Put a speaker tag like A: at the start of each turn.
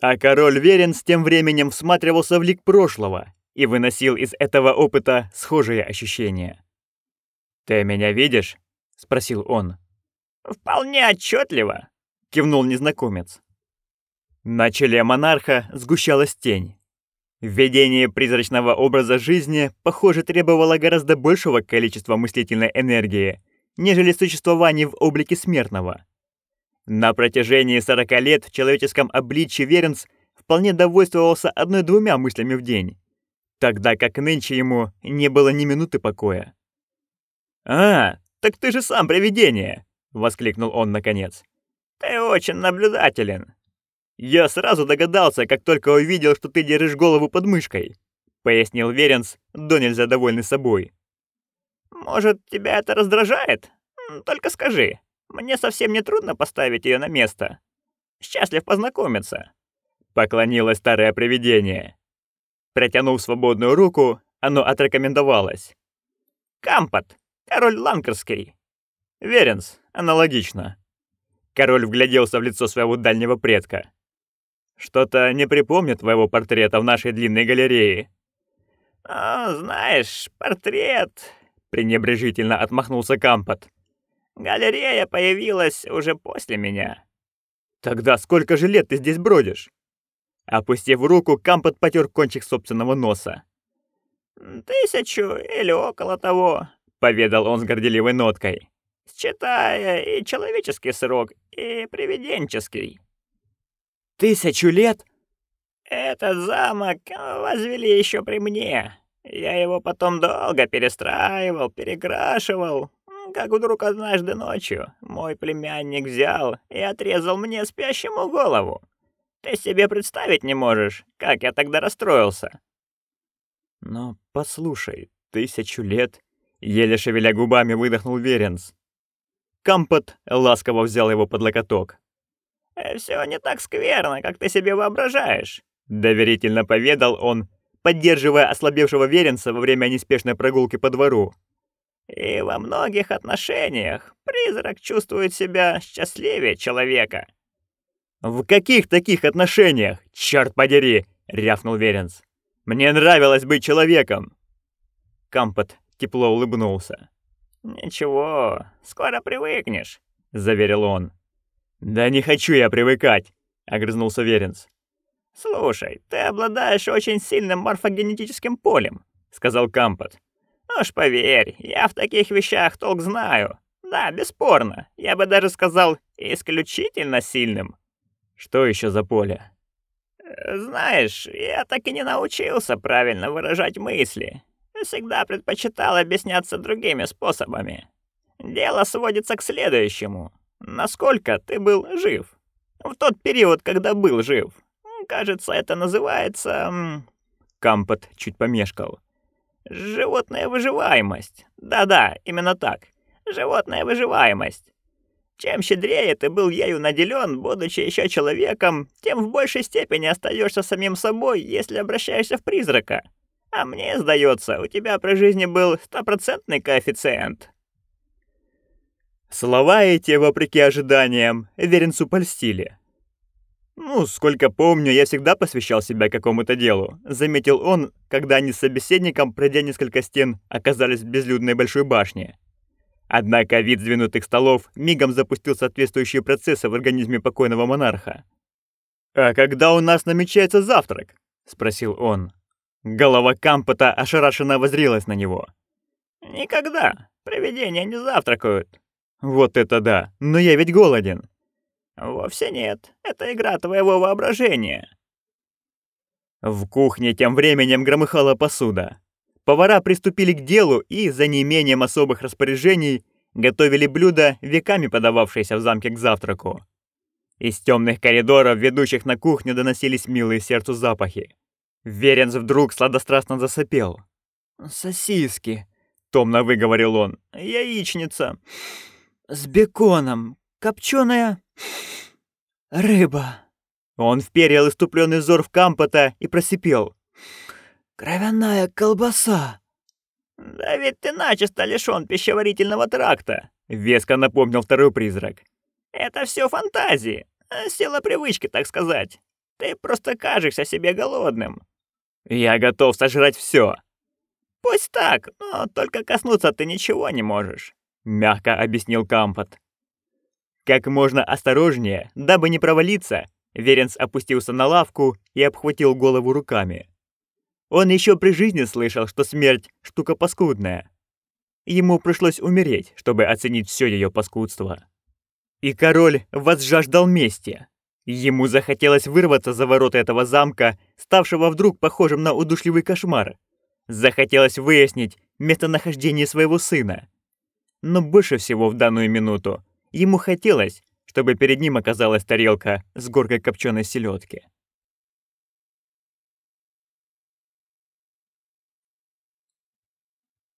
A: А король Веренс тем временем всматривался в лик прошлого и выносил из этого опыта схожие ощущения. «Ты меня видишь?» — спросил он.
B: «Вполне отчетливо», — кивнул незнакомец.
A: На челе монарха сгущалась тень. Введение призрачного образа жизни, похоже, требовало гораздо большего количества мыслительной энергии, нежели существование в облике смертного. На протяжении 40 лет в человеческом обличье Веренс вполне довольствовался одной-двумя мыслями в день, тогда как нынче ему не было ни минуты покоя. «А, так ты же сам привидение!» — воскликнул он наконец.
B: «Ты очень наблюдателен.
A: «Я сразу догадался, как только увидел, что ты держишь голову под мышкой», — пояснил Веренс, до нельзя довольный собой.
B: «Может, тебя это раздражает? Только скажи, мне совсем не трудно поставить ее на место. Счастлив познакомиться».
A: Поклонилось старое привидение. Протянув свободную руку, оно отрекомендовалось.
B: «Кампот, король Ланкерский».
A: «Веренс, аналогично». Король вгляделся в лицо своего дальнего предка. Что-то не припомню твоего портрета в нашей длинной галерее.
B: А, знаешь, портрет,
A: пренебрежительно отмахнулся Кампот.
B: Галерея появилась уже после меня.
A: Тогда сколько же лет ты здесь бродишь? Опустив руку, Кампот потер кончик собственного носа.
B: «Тысячу или около того», —
A: поведал он с горделивой ноткой.
B: «Считая и человеческий срок, и привиденческий».
A: Тысячу лет?
B: Этот замок возвели еще при мне. Я его потом долго перестраивал, перекрашивал. Как вдруг однажды ночью мой племянник взял и отрезал мне спящему голову. Ты себе представить не можешь, как я тогда расстроился.
A: Но послушай, тысячу лет, еле шевеля губами выдохнул Веренс. Кампот ласково взял его под локоток.
B: Э, «Все не так скверно, как ты себе воображаешь», —
A: доверительно поведал он, поддерживая ослабевшего Веренца во время неспешной прогулки по двору.
B: «И во многих отношениях призрак чувствует себя счастливее человека».
A: «В каких таких отношениях, черт подери!» — рявкнул Веренц. «Мне нравилось быть человеком!» Кампот тепло улыбнулся.
B: «Ничего, скоро привыкнешь», —
A: заверил он. «Да не хочу я привыкать», — огрызнулся Веренс.
B: «Слушай, ты обладаешь очень сильным морфогенетическим полем», — сказал Кампот. «Уж поверь, я в таких вещах толк знаю. Да, бесспорно, я бы даже сказал, исключительно сильным».
A: «Что еще за поле?»
B: «Знаешь, я так и не научился правильно выражать мысли. Всегда предпочитал объясняться другими способами. Дело сводится к следующему. Насколько ты был жив? В тот период, когда был жив. Кажется, это называется...
A: Кампот чуть помешкал.
B: Животная выживаемость. Да-да, именно так. Животная выживаемость. Чем щедрее ты был ею наделен, будучи еще человеком, тем в большей степени остаешься самим собой, если обращаешься в призрака. А мне сдается, у тебя при жизни был стопроцентный коэффициент.
A: Слова эти, вопреки ожиданиям, Веренцу польстили. «Ну, сколько помню, я всегда посвящал себя какому-то делу», — заметил он, когда они с собеседником, пройдя несколько стен, оказались в безлюдной большой башне. Однако вид сдвинутых столов мигом запустил соответствующие процессы в организме покойного монарха. «А когда у нас намечается завтрак?» — спросил он. Голова Кампота ошарашенно возрилась на него.
B: «Никогда. Привидения не завтракают»,
A: вот это да! Но я ведь голоден!»
B: «Вовсе нет. Это игра твоего воображения».
A: В кухне тем временем громыхала посуда. Повара приступили к делу и, за неимением особых распоряжений, готовили блюда, веками подававшиеся в замке к завтраку. Из темных коридоров, ведущих на кухню, доносились милые сердцу запахи. Веренц вдруг сладострастно засопел.
B: «Сосиски», —
A: томно выговорил он.
B: «Яичница с беконом, копченая рыба».
A: Он вперил иступленный взор в Кампота и просипел.
B: «Кровяная колбаса!» «Да ведь ты начисто лишён пищеварительного тракта», — веско напомнил второй призрак. «Это все фантазии, сила привычки, так сказать. Ты просто кажешься себе голодным.
A: Я готов сожрать все.
B: Пусть так, но только коснуться ты ничего не можешь,
A: мягко объяснил Кампот. Как можно осторожнее, дабы не провалиться, Веренс опустился на лавку и обхватил голову руками. Он еще при жизни слышал, что смерть — штука паскудная. Ему пришлось умереть, чтобы оценить все ее паскудство. И король возжаждал мести. Ему захотелось вырваться за ворота этого замка, ставшего вдруг похожим на удушливый кошмар. Захотелось выяснить местонахождение своего сына. Но больше всего в данную минуту ему хотелось, чтобы перед ним оказалась тарелка с горкой копченой селедки.